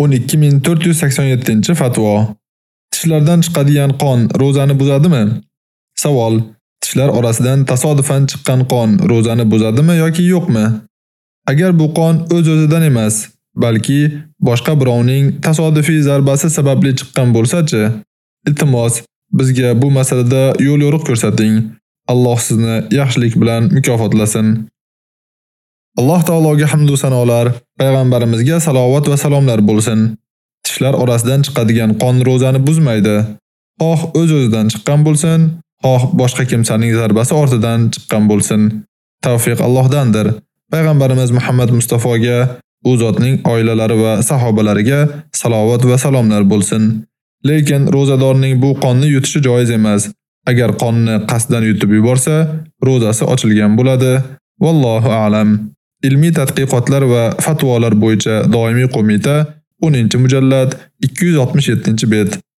12487-fatvo. Tishlardan chiqadigan qon ro'zani buzadimi? Savol: Tishlar orasidan tasodifan chiqqan qon ro'zani buzadimi yoki yo'qmi? Agar bu qon o'z-o'zidan emas, balki boshqa birovning tasodifiy zarbasi sababli chiqqan bo'lsa-chi? Iltimos, bizga bu masalada yo'l yo'riq ko'rsating. Alloh sizni yaxshilik bilan mukofotlasin. Alloh taologa hamd va sanolar, payg'ambarimizga salovat va salomlar bo'lsin. Tishlar orasidan chiqadigan qon ro'zani buzmaydi. Xoh o'z-o'zidan chiqqan bo'lsin, xoh boshqa kimsaning zarbasi ortidan chiqqan bo'lsin. Tavfiq Allohdandir. Payg'ambarimiz Muhammad Mustafoga, u zotning oilalari va sahobalariga salovat va salomlar bo'lsin. Lekin ro'zadorning bu qonni yutishi joiz emas. Agar qonni qasddan yutib yuborsa, ro'zasi ochilgan bo'ladi. Vallohu a'lam. Ilmiy tadqiqotlar va fatvolar bo'yicha doimiy qo'mita 10-mujallad 267-bet